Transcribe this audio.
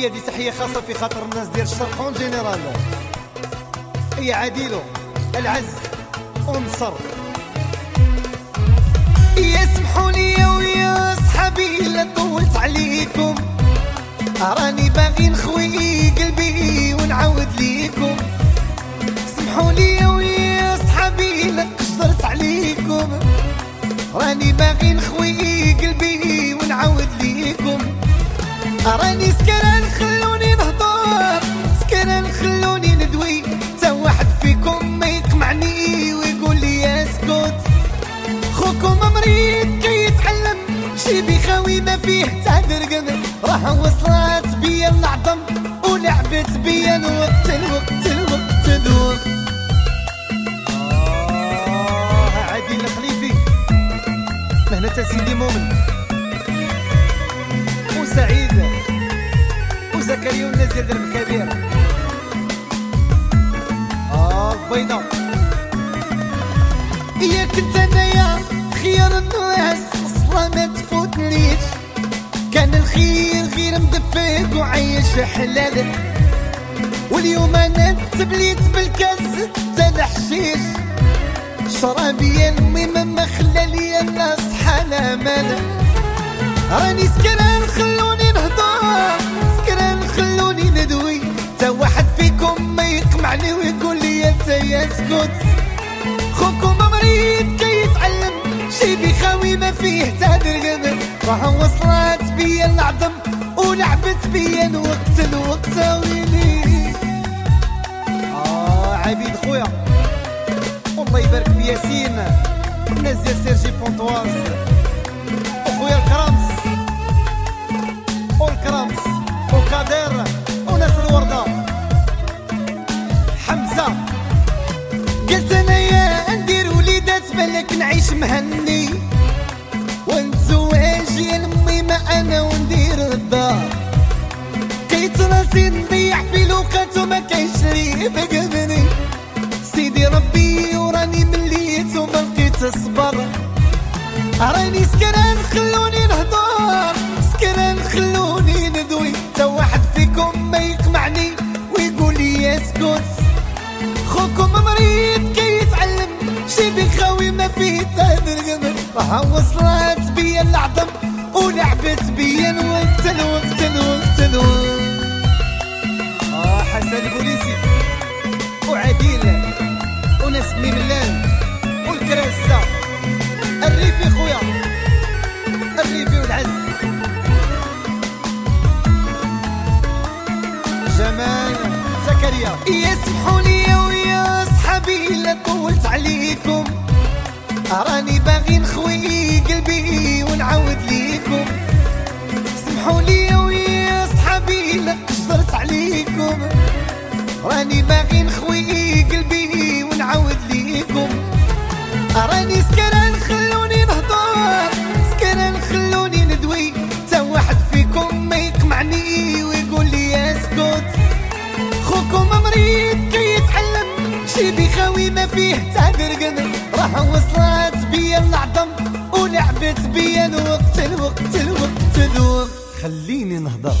هي دي تحية خاصة في خاطر الناس ديال الشرق en général هي عديلو العز ونصر يسمحوا لي ويا صحابي لا طولت عليكم. راني باغي نخوي قلبي ونعاود ليكم. سمحوا لي ويا صحابي لا قصرت عليكم. راني باغي نخوي قلبي ونعاود ليكم. راني سكران خلوني نهضر سكران خلوني ندوي. تا واحد فيكم ما يقمعني ويقول لي اسكت. خوكم مريض كي يتعلم شي بيخاوي ما فيه تاع درقم. راه وصلت بيا العظم ولعبت بيا الوقت الوقت الوقت الوقت آه عادل الخليفي مهنة سيدي مؤمن. وسعيد وزكريا والناس ديال درب الكبير. آه بيضة. يا كنت انايا خير الناس؟ أصلا ما تفوتنيش. كان الخير غير مدفق وعيش حلال. واليوم أنا تبليت بالكاس تا الحشيش. شرابي يا المهم ما خلالي الناس حالة مال راني سكران خلوني نهضر. سكران خلوني ندوي. تا واحد فيكم ما يقمعني ويقول لي أنت يا اسكت خوكم مريض كي يتعلم. شي بيخاوي ما فيه تادر قبل راه وصلت بيا العظم ولعبت بيا الوقت الوقت ويلي. آه عبيد خويا. والله يبارك في الناس ديال سيرجي بونطواز نعيش مهني؟ ونتزوج يا امي ما أنا وندير الدار؟ كيت راسي نضيع في لوقات وما كاينش لي بقبني سيدي ربي وراني مليت وما لقيت الصبر. راني سكران خلوني نهضر سكران خلوني ندوي. تا واحد فيكم ما يقمعني ويقول لي اسكت خوكم مريض شي بيخاوي ما فيه تهدر راه وصلت بيا العظم ولعبت بيا الوقت الوقت الوقت الوقت. آه حسن البوليسي. وعديل. وناس بني ملال والكراسة. الريفي خويا. الريفي والعز. جمال زكريا. صحابي طولت عليكم راني باغي نخوي قلبي ونعاود ليكم. سمحوا لي فيه تعبر قمر راه وصلت بيا العظم ولعبت بيا الوقت الوقت الوقت الوقت. خليني نهضر.